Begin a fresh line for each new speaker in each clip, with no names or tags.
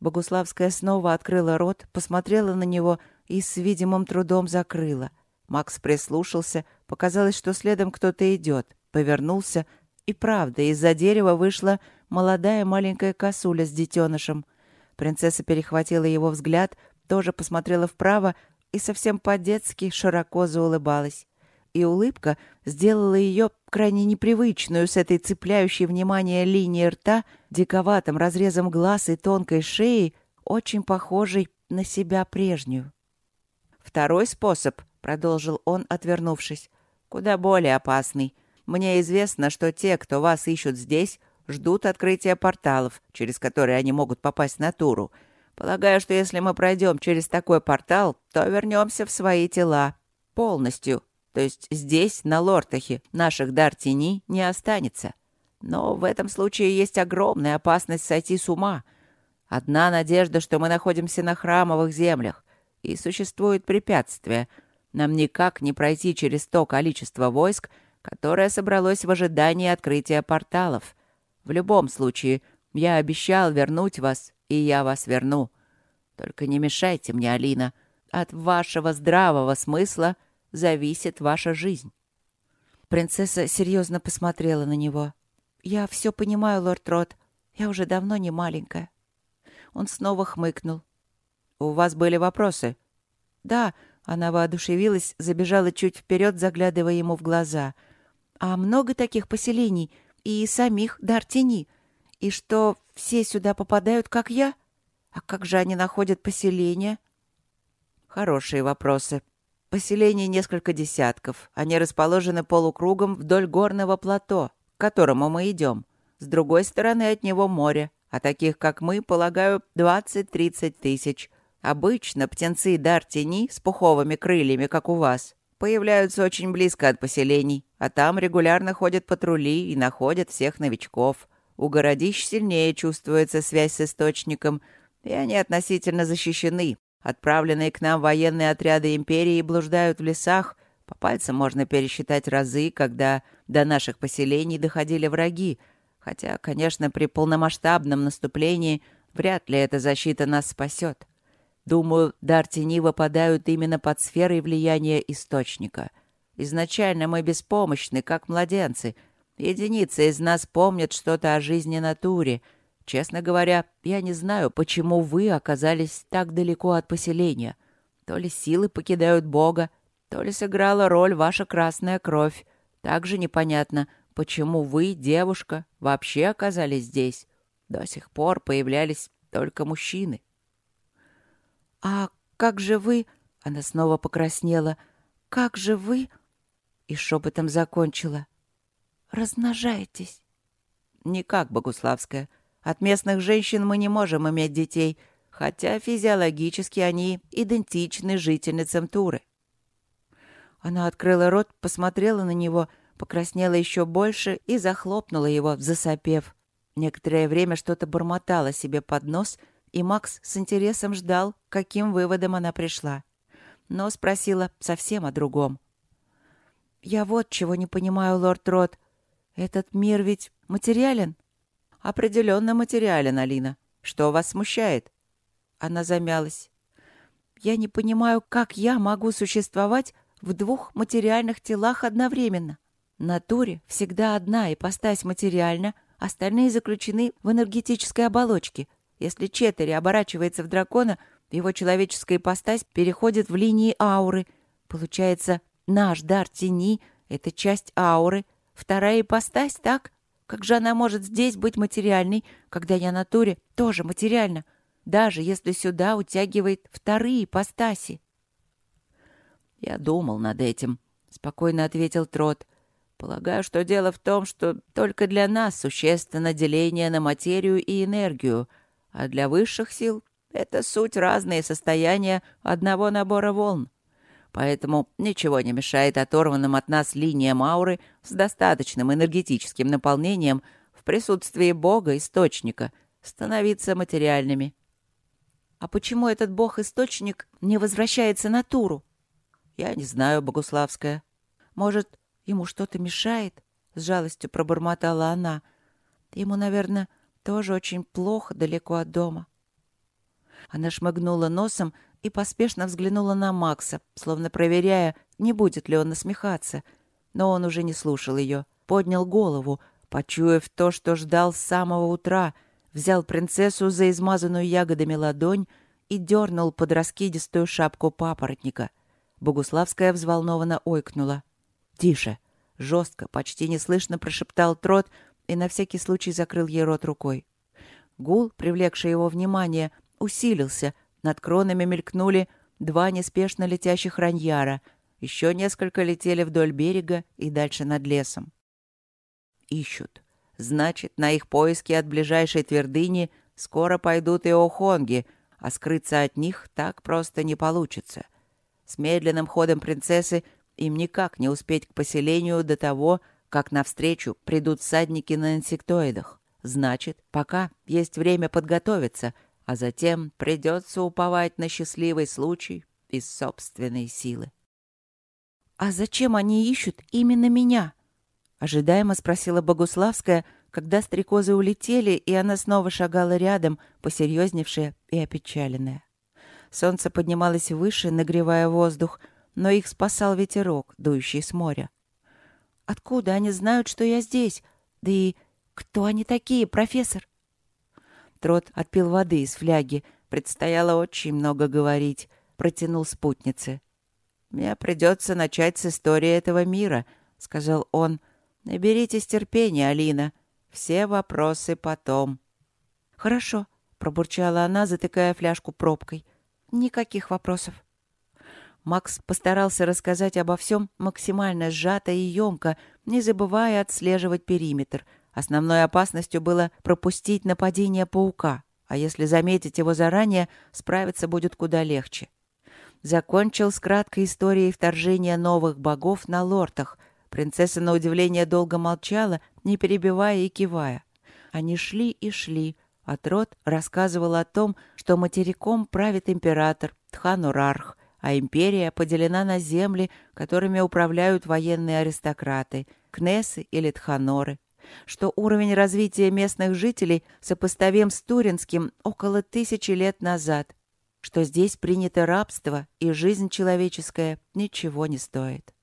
Богуславская снова открыла рот, посмотрела на него и с видимым трудом закрыла. Макс прислушался, показалось, что следом кто-то идет, повернулся, и правда, из-за дерева вышла молодая маленькая косуля с детенышем. Принцесса перехватила его взгляд, тоже посмотрела вправо и совсем по-детски широко заулыбалась. И улыбка сделала ее крайне непривычную с этой цепляющей внимание линией рта, диковатым разрезом глаз и тонкой шеей, очень похожей на себя прежнюю. «Второй способ», — продолжил он, отвернувшись, — «куда более опасный. Мне известно, что те, кто вас ищут здесь, ждут открытия порталов, через которые они могут попасть на Туру. Полагаю, что если мы пройдем через такой портал, то вернемся в свои тела. Полностью. То есть здесь, на Лортахе, наших дар тени не останется. Но в этом случае есть огромная опасность сойти с ума. Одна надежда, что мы находимся на храмовых землях, и существует препятствие. Нам никак не пройти через то количество войск, которое собралось в ожидании открытия порталов. В любом случае, я обещал вернуть вас, и я вас верну. Только не мешайте мне, Алина. От вашего здравого смысла зависит ваша жизнь». Принцесса серьезно посмотрела на него. «Я все понимаю, лорд Рот. Я уже давно не маленькая». Он снова хмыкнул. «У вас были вопросы?» «Да», — она воодушевилась, забежала чуть вперед, заглядывая ему в глаза. «А много таких поселений и самих Дартини? И что, все сюда попадают, как я? А как же они находят поселения?» «Хорошие вопросы», Поселений несколько десятков. Они расположены полукругом вдоль горного плато, к которому мы идем. С другой стороны от него море, а таких, как мы, полагаю, 20-30 тысяч. Обычно птенцы дар тени с пуховыми крыльями, как у вас, появляются очень близко от поселений, а там регулярно ходят патрули и находят всех новичков. У городищ сильнее чувствуется связь с источником, и они относительно защищены. Отправленные к нам военные отряды империи блуждают в лесах. По пальцам можно пересчитать разы, когда до наших поселений доходили враги. Хотя, конечно, при полномасштабном наступлении вряд ли эта защита нас спасет. Думаю, дар тени выпадают именно под сферой влияния источника. Изначально мы беспомощны, как младенцы. Единицы из нас помнят что-то о жизни натуре. Честно говоря, я не знаю, почему вы оказались так далеко от поселения. То ли силы покидают Бога, то ли сыграла роль ваша красная кровь. Также непонятно, почему вы, девушка, вообще оказались здесь. До сих пор появлялись только мужчины. «А как же вы...» — она снова покраснела. «Как же вы...» — и шепотом закончила. «Размножаетесь?» «Никак, Богуславская. От местных женщин мы не можем иметь детей, хотя физиологически они идентичны жительницам Туры». Она открыла рот, посмотрела на него, покраснела еще больше и захлопнула его, засопев. Некоторое время что-то бормотала себе под нос — и Макс с интересом ждал, каким выводом она пришла. Но спросила совсем о другом. «Я вот чего не понимаю, лорд Рот. Этот мир ведь материален?» «Определенно материален, Алина. Что вас смущает?» Она замялась. «Я не понимаю, как я могу существовать в двух материальных телах одновременно. Натуре всегда одна ипостась материальна, остальные заключены в энергетической оболочке — если Четери оборачивается в дракона, его человеческая ипостась переходит в линии ауры. Получается, наш дар тени — это часть ауры. Вторая ипостась, так? Как же она может здесь быть материальной, когда я натуре тоже материальна, даже если сюда утягивает вторые ипостаси? «Я думал над этим», — спокойно ответил Трот. «Полагаю, что дело в том, что только для нас существенно деление на материю и энергию — а для высших сил это суть разные состояния одного набора волн. Поэтому ничего не мешает оторванным от нас линиям ауры с достаточным энергетическим наполнением в присутствии Бога-источника становиться материальными. А почему этот Бог-источник не возвращается на Туру? Я не знаю, Богуславская. Может, ему что-то мешает? С жалостью пробормотала она. Ему, наверное, тоже очень плохо далеко от дома. Она шмыгнула носом и поспешно взглянула на Макса, словно проверяя, не будет ли он насмехаться. Но он уже не слушал ее. Поднял голову, почуяв то, что ждал с самого утра, взял принцессу за измазанную ягодами ладонь и дернул под раскидистую шапку папоротника. Богуславская взволнованно ойкнула. «Тише!» — жестко, почти неслышно прошептал Трот и на всякий случай закрыл ей рот рукой. Гул, привлекший его внимание, усилился. Над кронами мелькнули два неспешно летящих раньяра. Еще несколько летели вдоль берега и дальше над лесом. Ищут. Значит, на их поиски от ближайшей твердыни скоро пойдут и охонги, а скрыться от них так просто не получится. С медленным ходом принцессы им никак не успеть к поселению до того, как навстречу придут всадники на инсектоидах. Значит, пока есть время подготовиться, а затем придется уповать на счастливый случай из собственной силы. «А зачем они ищут именно меня?» — ожидаемо спросила Богуславская, когда стрекозы улетели, и она снова шагала рядом, посерьезневшая и опечаленная. Солнце поднималось выше, нагревая воздух, но их спасал ветерок, дующий с моря. «Откуда они знают, что я здесь? Да и кто они такие, профессор?» Трот отпил воды из фляги. Предстояло очень много говорить. Протянул спутнице. «Мне придется начать с истории этого мира», — сказал он. «Наберитесь терпения, Алина. Все вопросы потом». «Хорошо», — пробурчала она, затыкая фляжку пробкой. «Никаких вопросов». Макс постарался рассказать обо всем максимально сжато и емко, не забывая отслеживать периметр — Основной опасностью было пропустить нападение паука, а если заметить его заранее, справиться будет куда легче. Закончил с краткой историей вторжения новых богов на лортах. Принцесса, на удивление, долго молчала, не перебивая и кивая. Они шли и шли, а рассказывал о том, что материком правит император Тханурарх, а империя поделена на земли, которыми управляют военные аристократы, кнесы или тханоры что уровень развития местных жителей сопоставим с туринским около тысячи лет назад, что здесь принято рабство и жизнь человеческая ничего не стоит.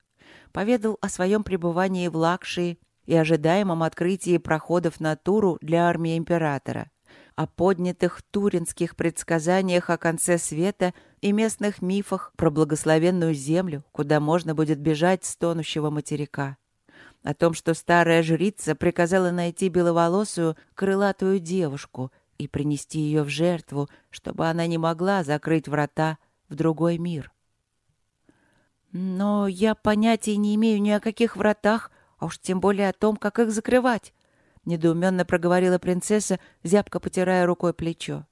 Поведал о своем пребывании в Лакшии и ожидаемом открытии проходов на Туру для армии императора, о поднятых туринских предсказаниях о конце света и местных мифах про благословенную землю, куда можно будет бежать с тонущего материка о том, что старая жрица приказала найти беловолосую крылатую девушку и принести ее в жертву, чтобы она не могла закрыть врата в другой мир. «Но я понятия не имею ни о каких вратах, а уж тем более о том, как их закрывать», — недоуменно проговорила принцесса, зябко потирая рукой плечо.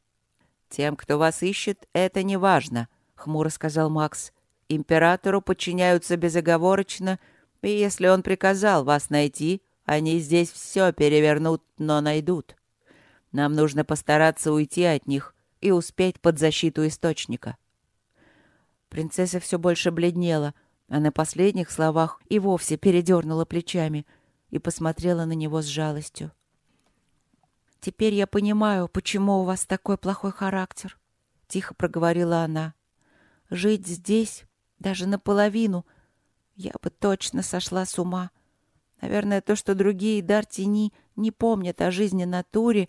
«Тем, кто вас ищет, это не важно», — хмуро сказал Макс. «Императору подчиняются безоговорочно — и если он приказал вас найти, они здесь все перевернут, но найдут. Нам нужно постараться уйти от них и успеть под защиту источника». Принцесса все больше бледнела, а на последних словах и вовсе передернула плечами и посмотрела на него с жалостью. «Теперь я понимаю, почему у вас такой плохой характер», — тихо проговорила она. «Жить здесь, даже наполовину, я бы точно сошла с ума. Наверное, то, что другие дар тени не помнят о жизни натуре,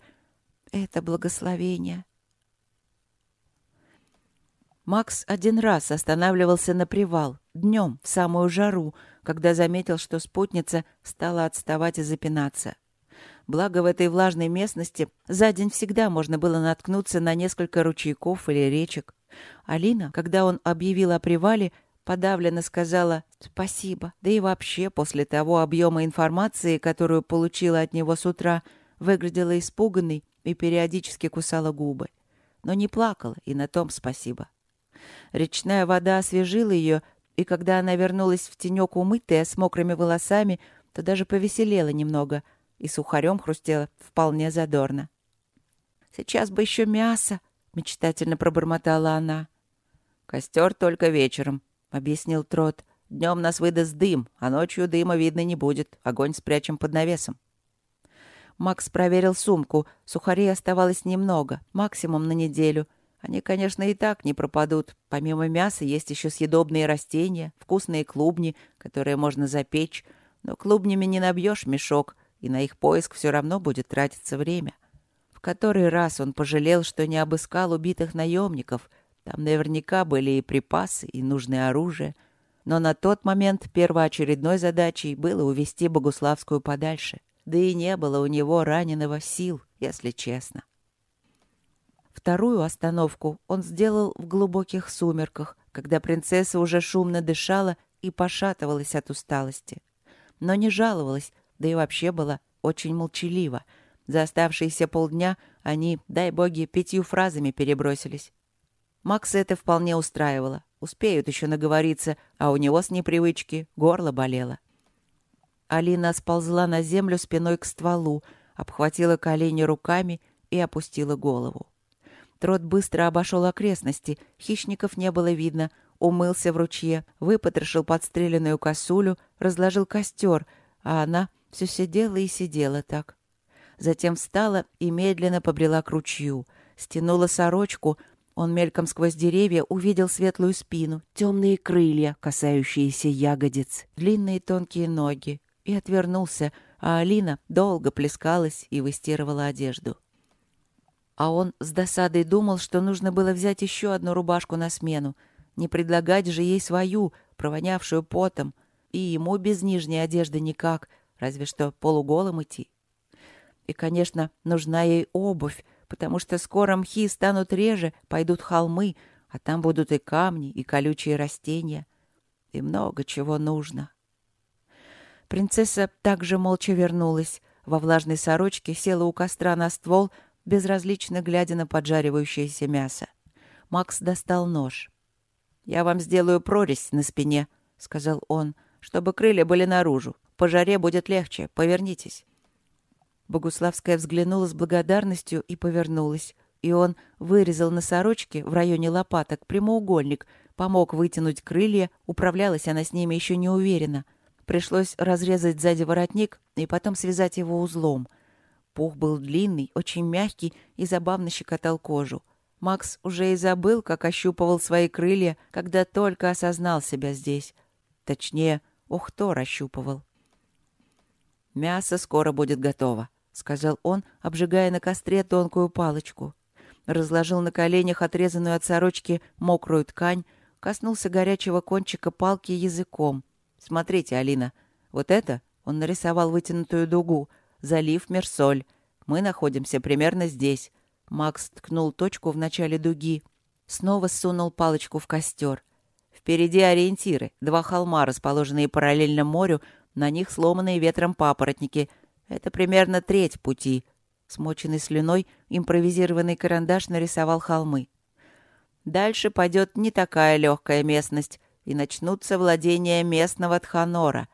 это благословение. Макс один раз останавливался на привал, днем, в самую жару, когда заметил, что спутница стала отставать и запинаться. Благо, в этой влажной местности за день всегда можно было наткнуться на несколько ручейков или речек. Алина, когда он объявил о привале, подавленно сказала «спасибо». Да и вообще, после того объема информации, которую получила от него с утра, выглядела испуганной и периодически кусала губы. Но не плакала, и на том спасибо. Речная вода освежила ее, и когда она вернулась в тенек умытая, с мокрыми волосами, то даже повеселела немного, и сухарем хрустела вполне задорно. «Сейчас бы еще мясо!» — мечтательно пробормотала она. «Костер только вечером», — объяснил Трот. «Днем нас выдаст дым, а ночью дыма видно не будет. Огонь спрячем под навесом». Макс проверил сумку. Сухарей оставалось немного, максимум на неделю. Они, конечно, и так не пропадут. Помимо мяса есть еще съедобные растения, вкусные клубни, которые можно запечь. Но клубнями не набьешь мешок, и на их поиск все равно будет тратиться время. В который раз он пожалел, что не обыскал убитых наемников. Там наверняка были и припасы, и нужное оружие. Но на тот момент первоочередной задачей было увести Богуславскую подальше. Да и не было у него раненого сил, если честно. Вторую остановку он сделал в глубоких сумерках, когда принцесса уже шумно дышала и пошатывалась от усталости. Но не жаловалась, да и вообще была очень молчалива. За оставшиеся полдня они, дай боги, пятью фразами перебросились. Макса это вполне устраивало. Успеют еще наговориться, а у него с непривычки горло болело. Алина сползла на землю спиной к стволу, обхватила колени руками и опустила голову. Трот быстро обошел окрестности, хищников не было видно, умылся в ручье, выпотрошил подстреленную косулю, разложил костер, а она все сидела и сидела так. Затем встала и медленно побрела к ручью, стянула сорочку, он мельком сквозь деревья увидел светлую спину, темные крылья, касающиеся ягодиц, длинные тонкие ноги, и отвернулся, а Алина долго плескалась и выстирывала одежду. А он с досадой думал, что нужно было взять еще одну рубашку на смену. Не предлагать же ей свою, провонявшую потом. И ему без нижней одежды никак, разве что полуголым идти. И, конечно, нужна ей обувь, потому что скоро мхи станут реже, пойдут холмы, а там будут и камни, и колючие растения. И много чего нужно. Принцесса также молча вернулась. Во влажной сорочке села у костра на ствол — безразлично глядя на поджаривающееся мясо. Макс достал нож. «Я вам сделаю прорезь на спине», — сказал он, — «чтобы крылья были наружу. По жаре будет легче. Повернитесь». Богуславская взглянула с благодарностью и повернулась. И он вырезал на сорочке в районе лопаток прямоугольник, помог вытянуть крылья, управлялась она с ними еще не уверенно. Пришлось разрезать сзади воротник и потом связать его узлом. Пух был длинный, очень мягкий и забавно щекотал кожу. Макс уже и забыл, как ощупывал свои крылья, когда только осознал себя здесь. Точнее, Ухто расщупывал. «Мясо скоро будет готово», — сказал он, обжигая на костре тонкую палочку. Разложил на коленях отрезанную от сорочки мокрую ткань, коснулся горячего кончика палки языком. «Смотрите, Алина, вот это...» — он нарисовал вытянутую дугу — залив Мерсоль. Мы находимся примерно здесь». Макс ткнул точку в начале дуги. Снова сунул палочку в костер. Впереди ориентиры. Два холма, расположенные параллельно морю, на них сломанные ветром папоротники. Это примерно треть пути. Смоченный слюной, импровизированный карандаш нарисовал холмы. Дальше пойдет не такая легкая местность, и начнутся владения местного Тханора.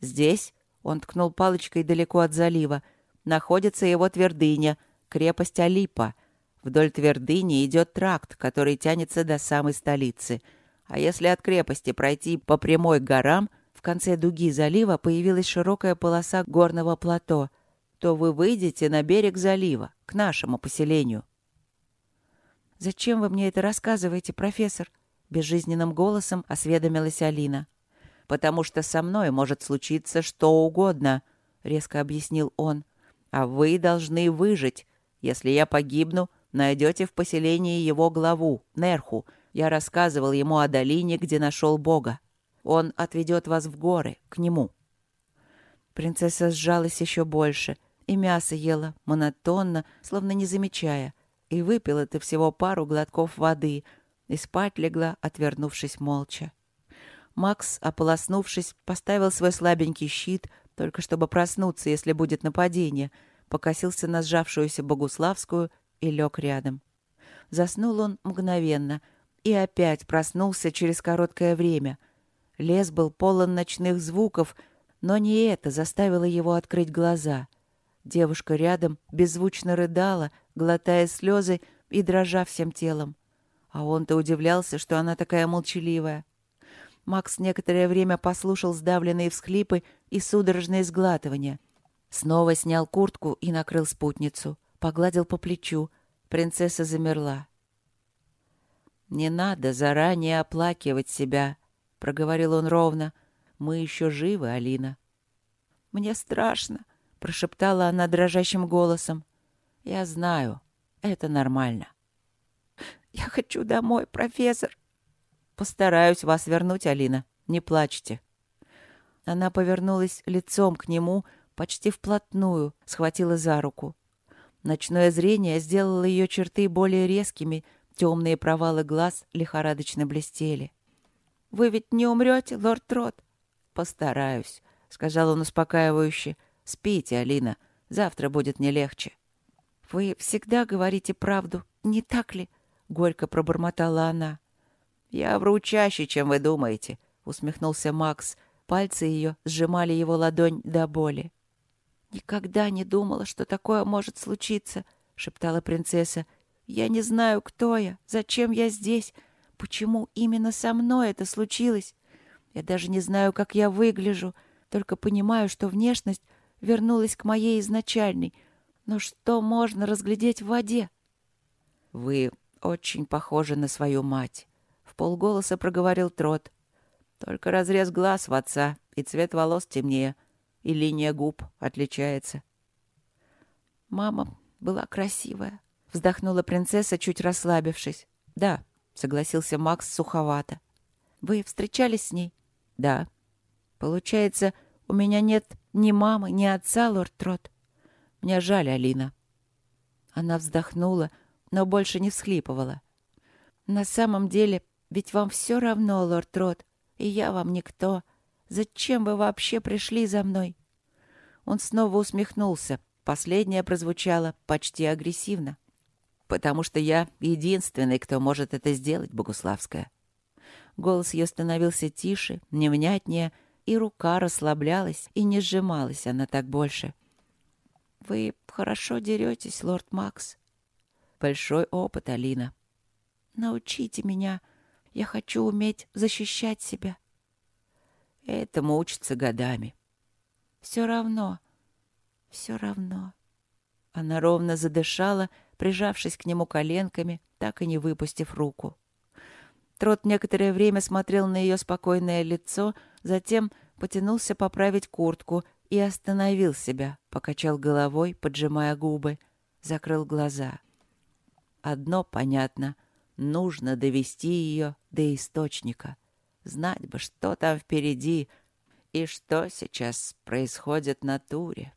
Здесь он ткнул палочкой далеко от залива. Находится его твердыня, крепость Алипа. Вдоль твердыни идет тракт, который тянется до самой столицы. А если от крепости пройти по прямой горам, конце дуги залива появилась широкая полоса горного плато, то вы выйдете на берег залива, к нашему поселению. «Зачем вы мне это рассказываете, профессор?» — безжизненным голосом осведомилась Алина потому что со мной может случиться что угодно», — резко объяснил он. «А вы должны выжить. Если я погибну, найдете в поселении его главу, Нерху. Я рассказывал ему о долине, где нашел Бога. Он отведет вас в горы, к нему». Принцесса сжалась еще больше и мясо ела, монотонно, словно не замечая, и выпила-то всего пару глотков воды, и спать легла, отвернувшись молча. Макс, ополоснувшись, поставил свой слабенький щит, только чтобы проснуться, если будет нападение, покосился на сжавшуюся Богуславскую и лег рядом. Заснул он мгновенно и опять проснулся через короткое время. Лес был полон ночных звуков, но не это заставило его открыть глаза. Девушка рядом беззвучно рыдала, глотая слезы и дрожа всем телом. А он-то удивлялся, что она такая молчаливая. Макс некоторое время послушал сдавленные всхлипы и судорожные сглатывания. Снова снял куртку и накрыл спутницу. Погладил по плечу. Принцесса замерла. «Не надо заранее оплакивать себя», — проговорил он ровно. «Мы еще живы, Алина». «Мне страшно», — прошептала она дрожащим голосом. «Я знаю, это нормально». «Я хочу домой, профессор». «Постараюсь вас вернуть, Алина. Не плачьте». Она повернулась лицом к нему, почти вплотную, схватила за руку. Ночное зрение сделало ее черты более резкими, темные провалы глаз лихорадочно блестели. «Вы ведь не умрете, лорд Трот?» «Постараюсь», — сказал он успокаивающе. «Спите, Алина, завтра будет не легче». «Вы всегда говорите правду, не так ли?» — горько пробормотала она. «Я вру чаще, чем вы думаете», — усмехнулся Макс, Пальцы ее сжимали его ладонь до боли. «Никогда не думала, что такое может случиться», — шептала принцесса. «Я не знаю, кто я, зачем я здесь, почему именно со мной это случилось. Я даже не знаю, как я выгляжу, только понимаю, что внешность вернулась к моей изначальной. Но что можно разглядеть в воде?» «Вы очень похожи на свою мать», — в полголоса проговорил Трот. Только разрез глаз в отца, и цвет волос темнее, и линия губ отличается. «Мама была красивая», — вздохнула принцесса, чуть расслабившись. «Да», — согласился Макс суховато. «Вы встречались с ней?» «Да». «Получается, у меня нет ни мамы, ни отца, лорд Трот. Мне жаль, Алина». Она вздохнула, но больше не всхлипывала. «На самом деле, ведь вам все равно, лорд Трот, и я вам никто. Зачем вы вообще пришли за мной?» Он снова усмехнулся. Последнее прозвучало почти агрессивно. «Потому что я единственный, кто может это сделать, Богуславская». Голос ее становился тише, невнятнее, и рука расслаблялась, и не сжималась она так больше. «Вы хорошо деретесь, лорд Макс». «Большой опыт, Алина». «Научите меня», я хочу уметь защищать себя. Этому учится годами. Все равно, все равно. Она ровно задышала, прижавшись к нему коленками, так и не выпустив руку. Трот некоторое время смотрел на ее спокойное лицо, затем потянулся поправить куртку и остановил себя, покачал головой, поджимая губы, закрыл глаза. Одно понятно — Нужно довести ее до источника. Знать бы, что там впереди и что сейчас происходит на туре.